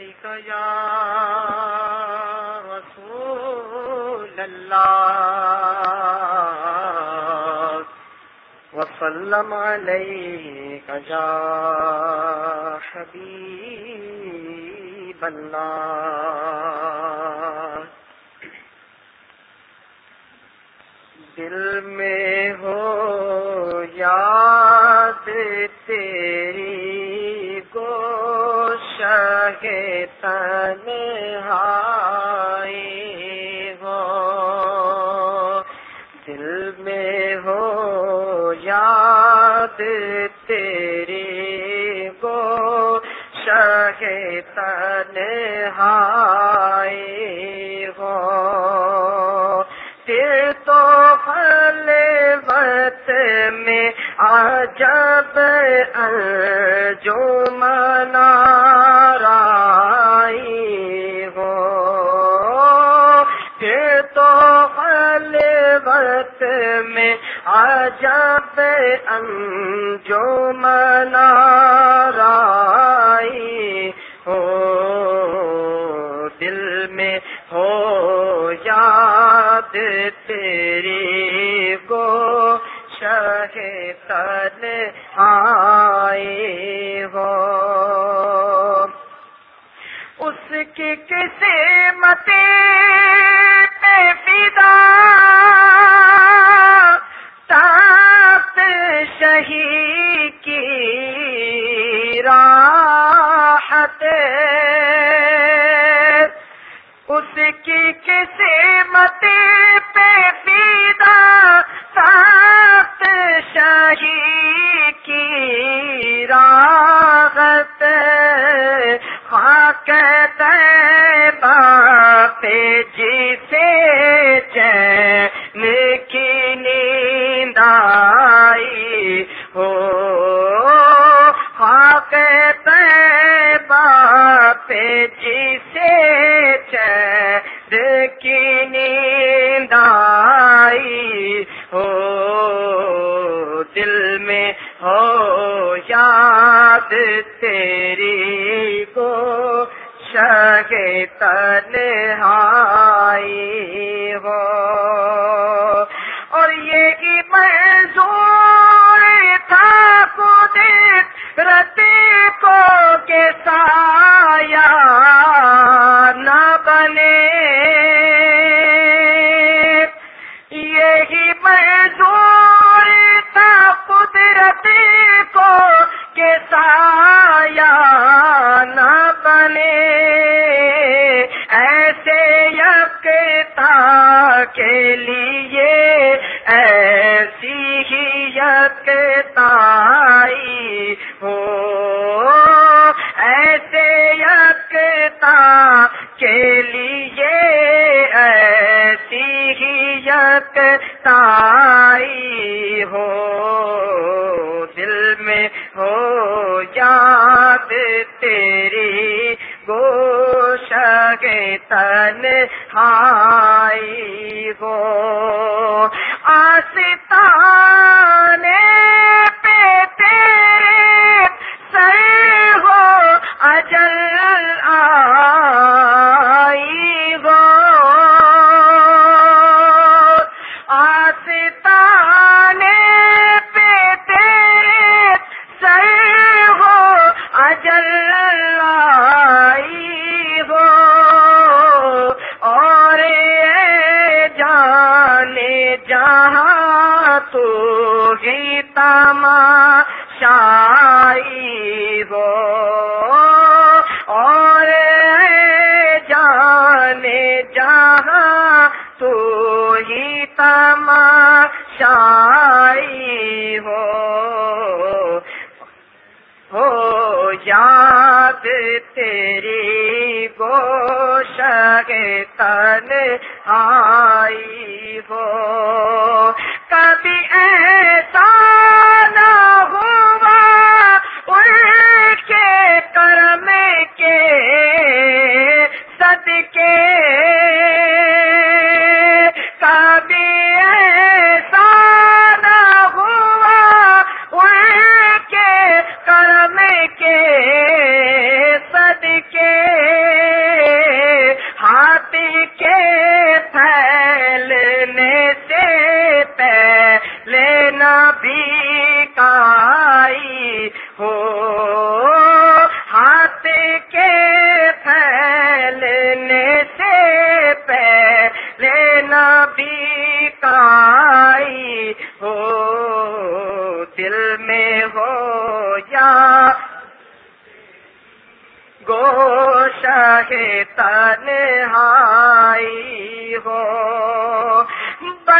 یا رسول اللہ وسلم علیک یا حبیب اللہ دل میں ہو یاد تیری گوش تنہائی ہو۔ دل میں ہو یاد تیری گو گوش تنہائی ہو۔ تیر تو خلوت میں عجب جو عجب جو منارائی ہو دل میں ہو یاد تیری گو شہ تن آئی ہو۔ اس کی کسی کی راحت اس کی کسی دل میں ہو یاد تیری کو شگ تنہائی ہو۔ ہی تماشائی ہو اور جانے جہاں تو ہی تماشائی ہو ہو یاد تیری گوش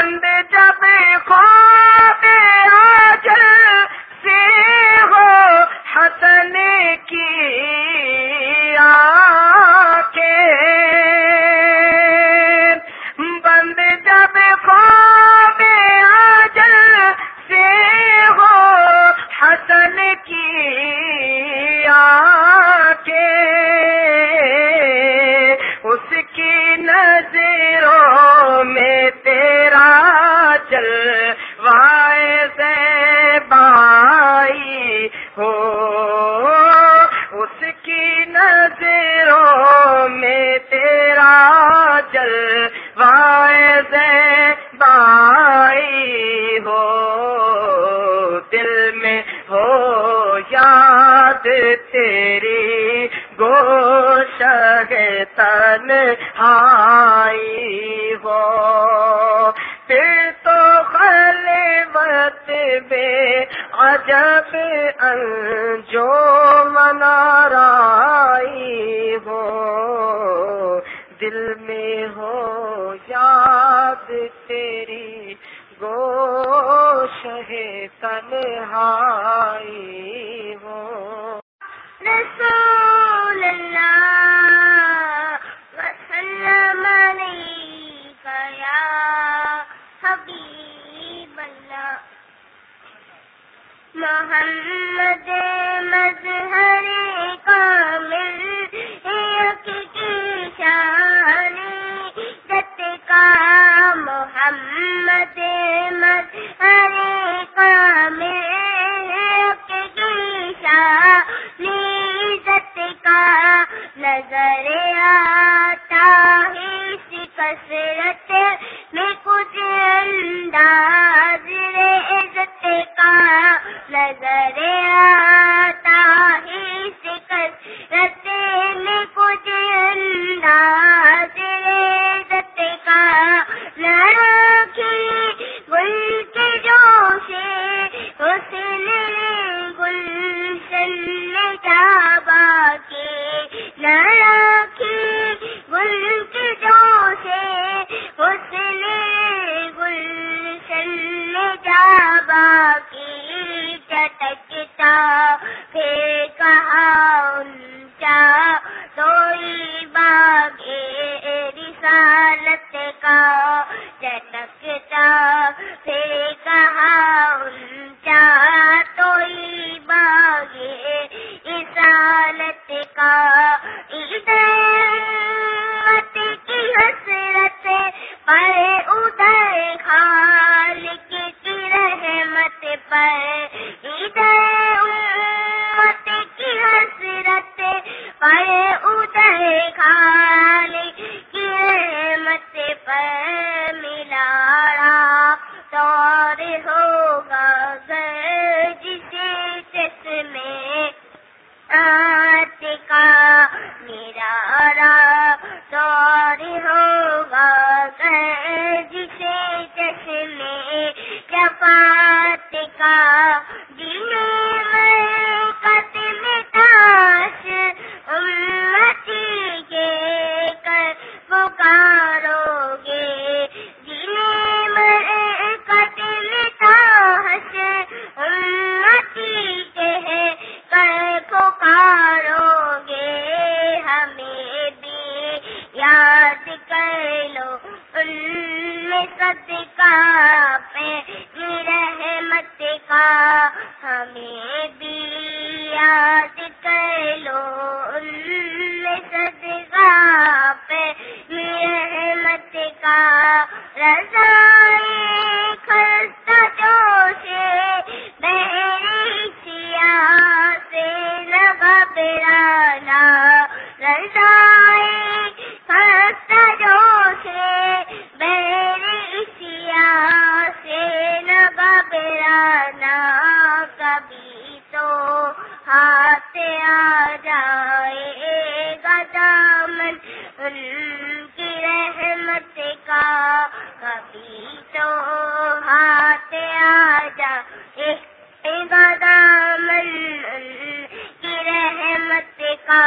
بند جب خوب یاد تیری گوش تن آئی ہو۔ پھر تو خلے مت بے عجب انجو منارائی ہو۔ دل میں ہو یاد تیری گو شہ تنہا۔ رحمت کا ہمیں دیا کی رحمت کا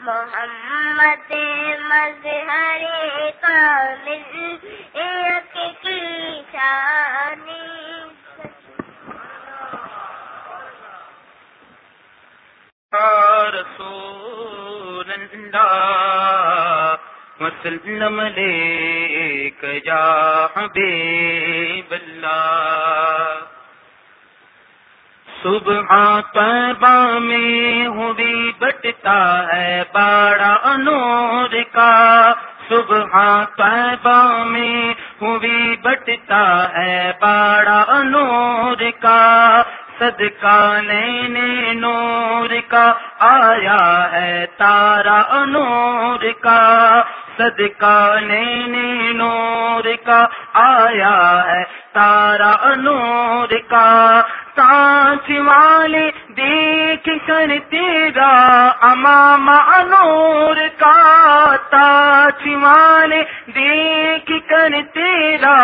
محمد مظہر کامل ایک کی شانی رسول اللہ وسلم جا حبیب اللہ صبح طیبہ میں ہوئی بٹتا ہے باڑا نور کا۔ صبح طیبہ میں ہوئی بٹتا ہے باڑا نور کا۔ صدقہ نینے نور کا آیا ہے تارا نور کا۔ صدقہ نینے نور کا آیا ہے تارا نور کا۔ سانچ والے دیکھ کر تیرا امام انور کا تاچ والے دیکھ کر تیرا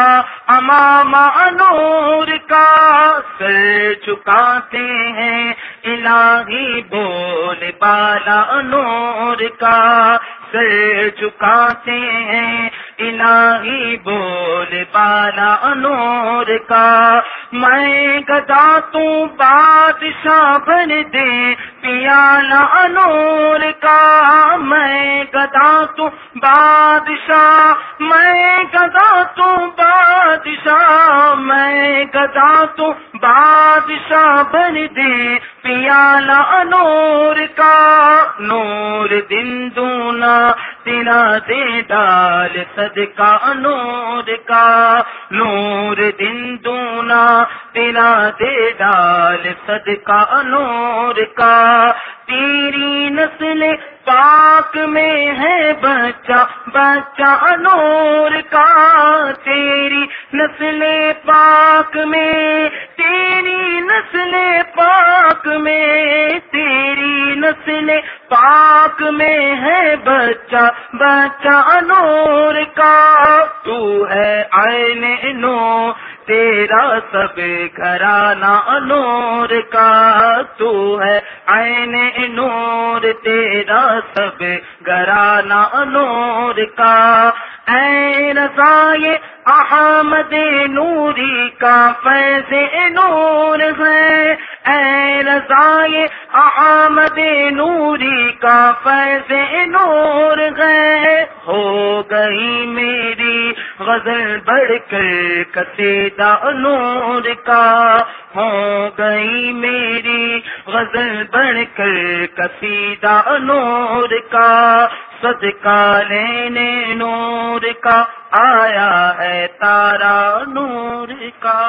امام انور کا سر چکاتے ہیں، الہی بول بالا نور کا سر چکاتے ہیں۔ الہی بول بالا نور کا۔ میں گدا تو بادشاہ بن دے پیالہ انور کا۔ میں گدا تو بادشاہ، میں گدا تو بادشاہ، میں گدا تو بادشاہ بن دے پیالہ انور کا، نور دن دونا، تلا دے ڈال صدقہ نور کا۔ نور دن دونا، تلا دے ڈال صدقہ نور کا۔ تیری نسل پاک میں ہے بچہ بچہ نور کا، تیری نسل پاک میں، تیری نسل پاک میں، تیری نسل پاک میں ہے بچہ بچہ نور کا۔ تو ہے آئین نو تیرا سب گھرانا نور کا تو ہے۔ عین نور تیرا سب گھرانا نور کا۔ اے رضائے احمد نوری کا فیض نور ہے۔ اے رضائے احمد نوری کا فیض نور ہے۔ ہو گئی میری غزل بڑھ کر کسیدہ نور کا۔ ہو گئی میری غزل بڑھ کر کسیدہ نور کا۔ صدقہ لینے نور کا آیا ہے تارا نور کا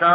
کا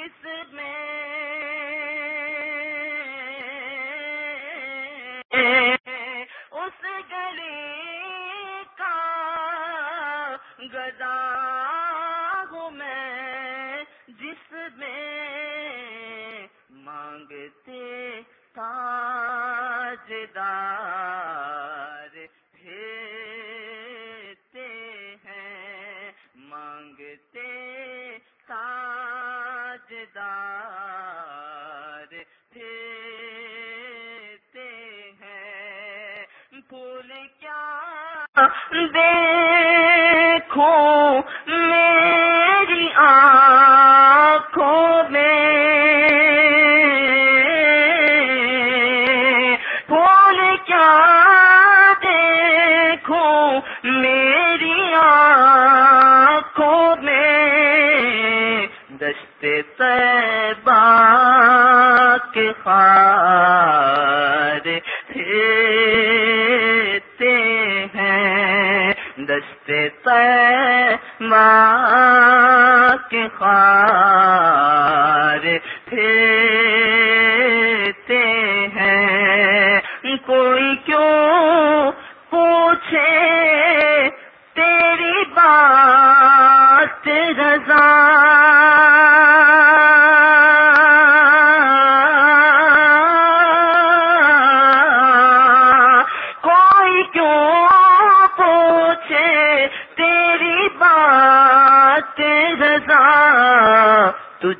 جس میں ہوں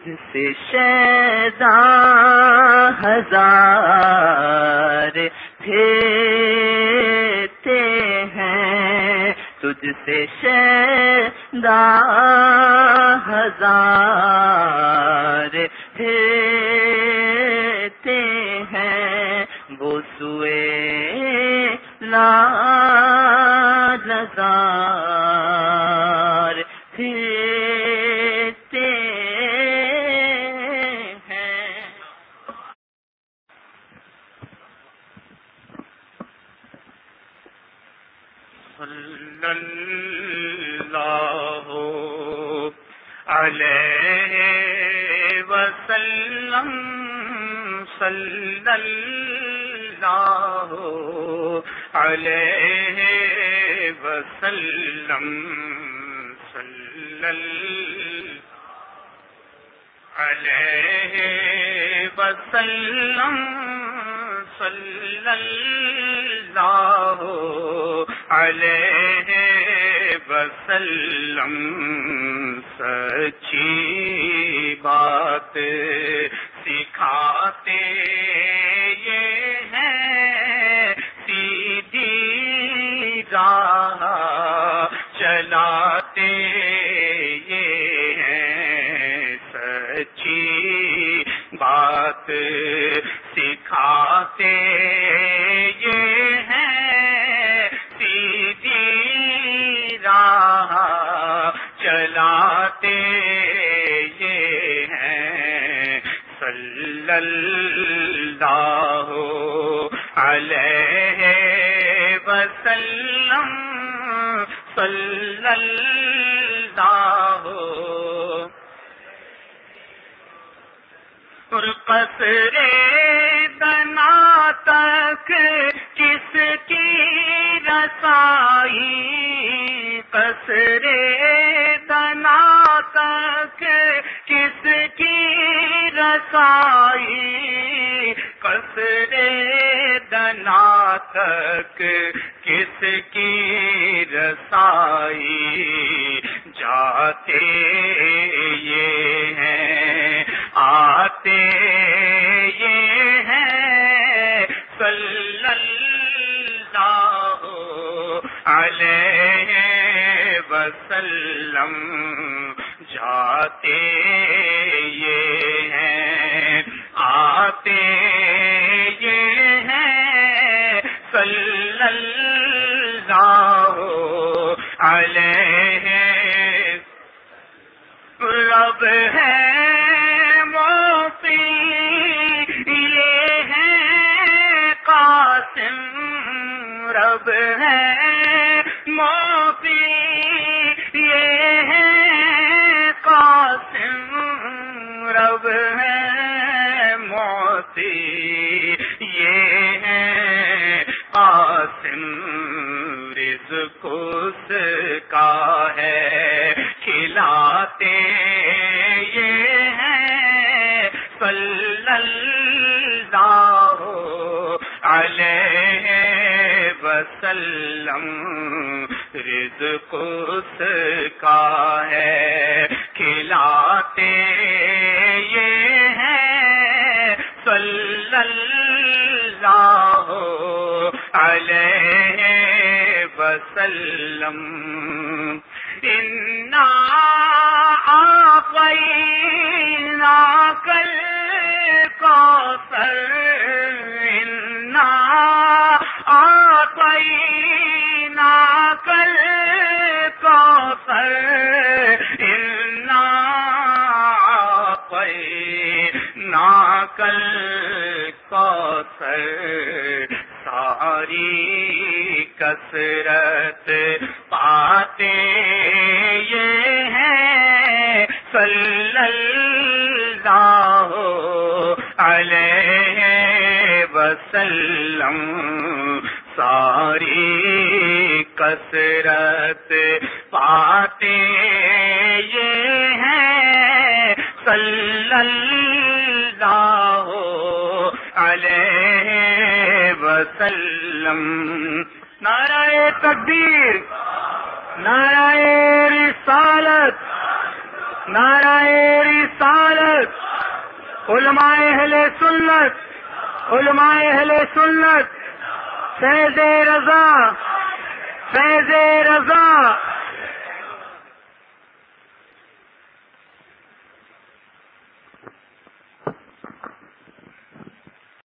سے اللہ علیہ وسلم صلی اللہ علیہ وسلم صلی اللہ علیہ وسلم صلی اللہ علیہ وسلم سچی بات سکھاتے یہ ہیں سیدھی راہ چلاتے یہ ہیں سچی بات صلی اللہ اور قصرے بنا تک کس کی رسائی؟ قصرے بنا تک کس کی رسائی؟ قصرے دنا تک کس کی سائی جاتے یہ ہیں آتے یہ ہیں۔ صلی اللہ علیہ وسلم جاتے رب ہے موتی یہ ہے قاسم رب ہے اس کا ہے۔ کھلاتے یہ ہیں اللہ علیہ وسلم رزق اس کا ہے۔ کھلاتے یہ ہیں صلی اللہ علیہ وسلم. انا آقینا کل کوثر انا آقینا کل کوثر انا ساری کثرت پاتے یہ ہیں صلی اللہ علیہ وسلم۔ ساری کثرت پاتے یہ ہیں صلی اللہ علیہ وسلم۔ نعرہ تقدیر نعرہ رسالت نعرہ رسالت، علماء اہل سنت، علماء اہل سنت، فیض رضا فیض رضا